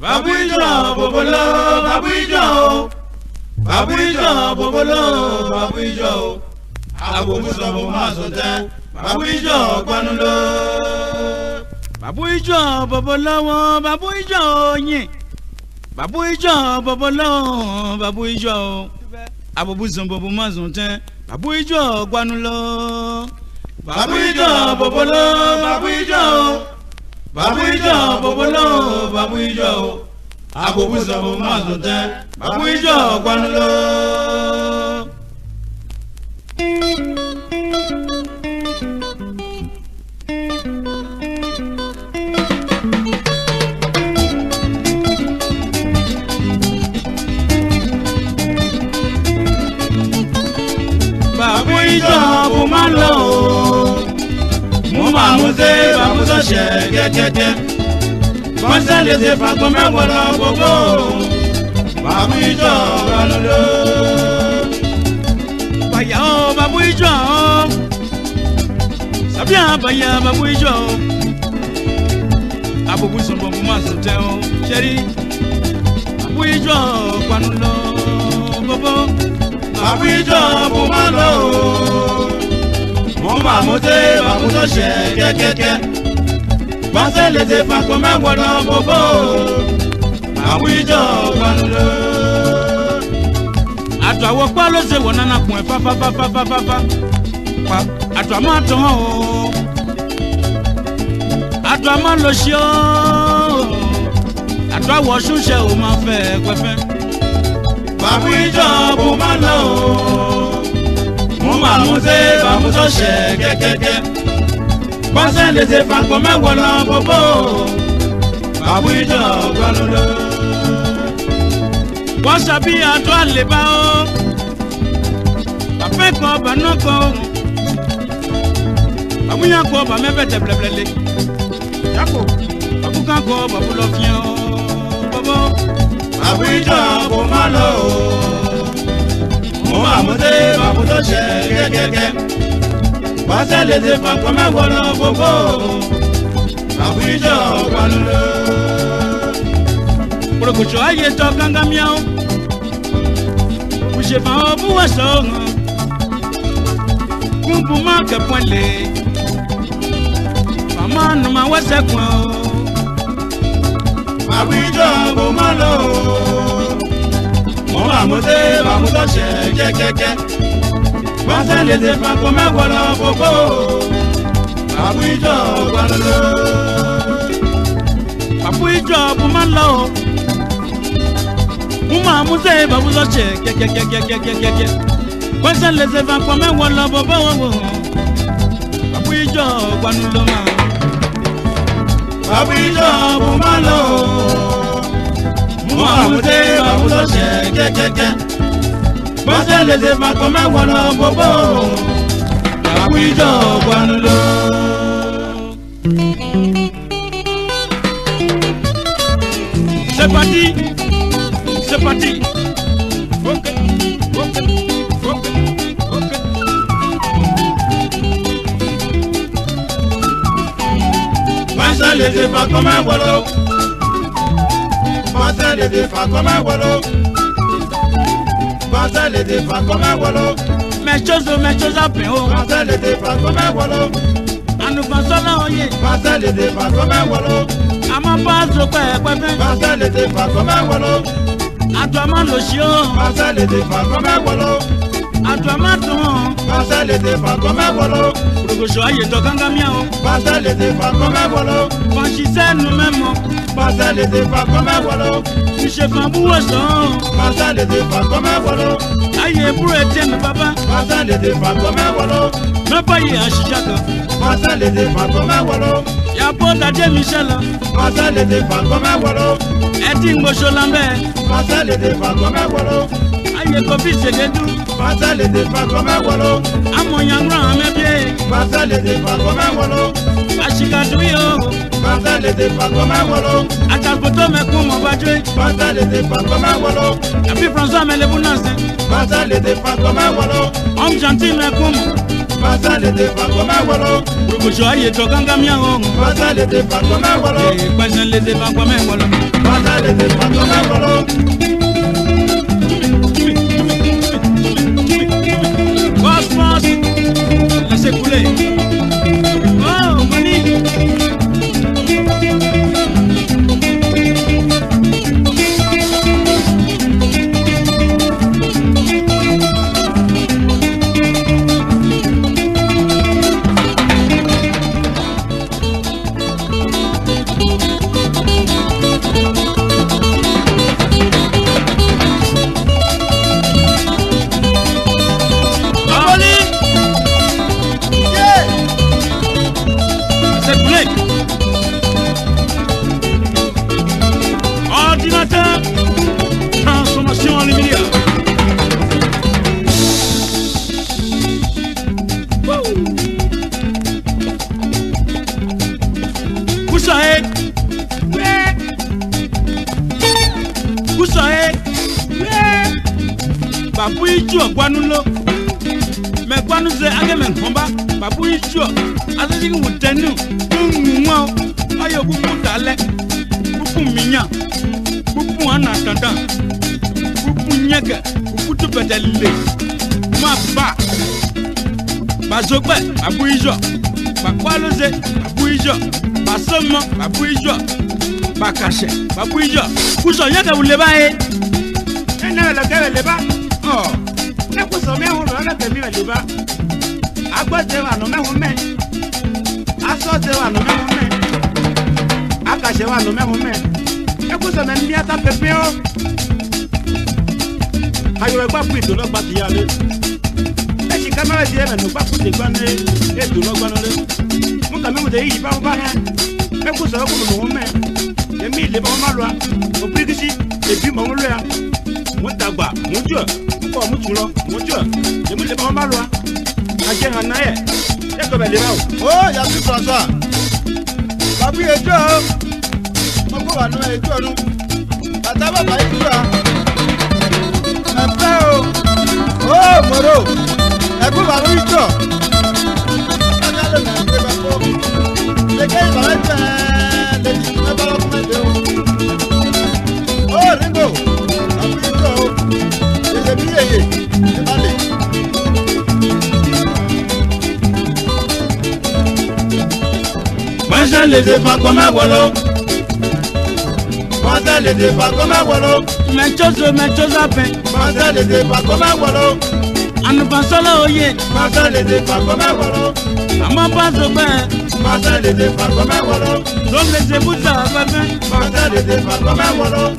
babu ijan bobolo babu ijan o babu ijan bobolo babu ijan o abobusan bo ma sọ tẹ babu ijan gbanulo. babu ijan bobolowo babu ijan oyin babu ijan bobolowo babu ijan o abobusan bo ma sọ tẹ babu ijan gbanulo. babu ijan bobolo babu ijan o. Babu babu babuijọ bobolo babuijọ abubuzo mazote babuijọ gwanulo. musée bamuso sɛ kɛkɛtɛ kɔnsa lese fakɔmɛ wɔlɔ gbogbo bamu ijɔ balolo. baya o bamu ijɔ sabiya baya bamu ijɔ abubu sɔnbɔ mu ma tɛ o oh, sɛri bamu ijɔ kpanu gbogbo bamu ijɔ buma lɔ o. Mon mamoté, mamoto che, ke ke ke. Pensez les effets comme un bon homme au beau. Mamuijo, wando. Àtọ̀ àwọ̀ pa ló ṣe wọ̀n nánà kùn ẹ̀ fáfáfáfáfáfá. Pa àtọ̀ àmọ́ àtọ̀ hàn o. Àtọ̀ àmọ́ lọ ṣe o. Àtọ̀ àwọ̀ ṣúṣe ò máa fẹ́ pẹ́fẹ́. Mamuijo, bó máa lọ bàmúté bàmútọ́ṣẹ̀ kẹ́kẹ́kẹ́ bọ́sẹ̀ lè ṣe fàgbọ́n mẹ́wọ̀ọ́ lọ bọ́bọ́ bàbú ìjọ gbalọ́dọ́. wọ́n ṣàbí àtọ́ àlèbá ó àfẹ́kọ̀ọ́ bànúkọ̀ ó àmúyànkọ̀ bàmẹ́fẹ̀ tẹ̀blẹ̀blẹ̀lẹ̀ yàkó àbúkànkọ̀ bàbú lọ fi hàn ó bọ́bọ́ bàbú ìjọ kò má lọ ó mote, fún màmúté màmútó ṣe kẹ́kẹ́kẹ́ pàṣẹ lè ṣe pàpọ̀ mẹ́wọ̀n lọ gbogbo àbújọ wàlúlò. pòròkòtò ayé tọ kángamiáwó kùsèmọ̀ búwọ̀sọ̀ hàn kúngbùmọ̀ kẹ̀pọ̀n Ma màmá nùmọ̀ wẹ́sẹ̀ kùn ó àbújọ bò mọ́ lọ́wọ́. Mọ àmúté bàmútọ́sẹ̀ jẹ́kẹ́kẹ́. Bọ́sẹ̀ lè ṣe fàkó mẹ́wọ̀lọ́ gbogbo. Àbú ìjọ gbàlódé. Àbú ìjọ kò má lọ o. Mọ àmúté bàmútọ́sẹ̀ kẹ́kẹ́kẹ́kẹ́kẹ́kẹ́. Bọ́sẹ̀ lè ṣe fàkó mẹ́wọ̀lọ́ gbogbo. Àbú ìjọ gbàlódé máa. Àbú ìjọ kò má lọ mú àmúdé àwọn lọ́sẹ̀ gẹ́gẹ́gẹ́ bọ́sẹ̀ lèzè màkọ́ mẹ́wọ̀n lọ bọ́bọ́ àwùjọ wọn lọ. C'est parti, c'est parti. Ok, ok, ok, ok. Bọ́sẹ̀ lèzè màkọ́ mẹ́wọ̀n lọ bọ́sẹ̀ lè comme un kọ́ máa wọlé. bọ́sẹ̀ lè ti fà kọ́ máa wọlé. mẹ́tsoso mẹ́tsoso pè o. bọ́sẹ̀ lè ti fà kọ́ máa wọlé. ànùfọ̀sọ́lá oyè. bọ́sẹ̀ lè ti fà kọ́ máa wọlé. àmọ́ bọ́sọ̀ pẹ̀ẹ́pẹ́ fẹ́. bọ́sẹ̀ lè ti fà kọ́ máa wọlé. àtọ̀mọ́ lòsì o. bọ́sẹ̀ lè ti fà kọ́ máa wọlé àtúwàmá tún. pàṣẹ lè ti fàkọ́ mẹ́wọ́lọ́. rògbòṣọ́ ayétọ́ kángá mìíràn. pàṣẹ lè ti fàkọ́ mẹ́wọ́lọ́. kàn ṣiṣẹ́ nous même. Pasa le te pa kome wolo Iṣẹ́ kan mú wọ̀sán. Pasa le te pa kome wolo. Ayé búrò ẹ tẹ́ mi bàbá. Pasa le te pa kome wolo. Nọ́bà yìí àṣìṣà kan. Pasa le te pa kome wolo. Yàbọ̀ dàdé mi ṣẹlẹ̀. Pasa le te pa kome wolo. Ẹ e ti ń gbóṣó lambẹ́. Pasa le te pa kome wolo. Ayé kò fi ṣèlè dùn. Pasa le te pa kome wolo. Amọ̀ yàn rán amẹ́bíyé. Pasa le te pa kome wolo ashikaduyo pantalete pangoma wolo atalpoto le de pantalete pangoma wolo abi françois me le le bata de pantalete pangoma wolo Om me bata le de pantalete pangoma wolo rubujo bata le de pantalete pangoma wolo le de pantalete pangoma wolo Bata le de pantalete pangoma wolo. jɔ gbanu lo mɛ gbanu zɛ ake mɛ nkɔnba babu yi jɔ asesigi wò tɛnu ŋuŋɔ ayɔ kuku ta kuku minya kuku ana dandan kuku nyɛgɛ kuku tó bɛtɛ le má ba bazogbɛ babu yi jɔ bakpaloze babu yi jɔ basomɔ babu yi jɔ bakasɛ babu yi jɔ kusɔn yɛ kɛ wuleba ye. ɛ n'a yɛlɛ kɛ wuleba. Oh ne ko sɔmɛ ho nɔ ɛfɛ mi wɛli ba agbɔ te wa nɔ mɛ me. mɛ asɔ te wa nɔ mɛ ho mɛ wa nɔ mɛ ho mɛ ɛkò mi ata pepe o ayɔwɛ gba kpi do lɔgba ti ya le ɛtsi ti yɛ no gba kpi de gba ne edo lɔgba lɛ mo kàmi mo de yi yi ba mo ba hɛ ɛkò sɔmɛ ko mo ho mɛ èmi ìlébọn ọmọ lọ òpirikisi èbí mọ̀ ń lọ ya mo dàgbà mo jọ iko mutulo mojo ye mule ba malwa aje hana e e ko be le bawo o ya ti françois babu ejo mo ko wa no ejo run bàtà bàbá ìdúrà ẹ̀fẹ́ o ó mọ̀rọ̀ ẹ̀kú bàbá ìjọ. Machin le défend comme un wallon. Manta les défend comme un wallon. Mais chose, mais chose à peine. Manta les défend comme un wallon. Anubansala oye. Manta les défend comme un wallon. Maman passe au bain. Manta les défend comme koma wolo. Donc les ébouts ça va bien. Manta les défend comme un wallon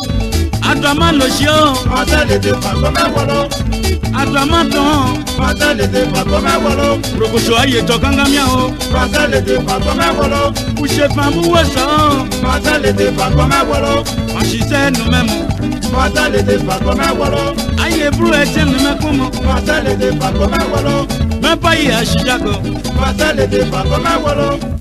àdùnmá lò ṣe o. pátá lèdè pàtó mẹ́wọ́ lọ. àdùnmá tán. pátá lèdè pàtó mẹ́wọ́ lọ. rokoṣo ayé tọ gángamiá o. pátá lèdè pàtó mẹ́wọ́ lọ. kùsè fàmú wò sàn. pátá lèdè pàtó me lọ. àṣìṣe ẹnu mẹ́mu. pátá lèdè pàtó mẹ́wọ́ lọ. ayé burú ẹ tẹ́ nu mẹ́kún mọ́. pátá lèdè me mẹ́wọ́ lọ. mẹ́fà yìí àṣìjà kan. pátá lèdè pàtó mẹ́wọ́ lọ.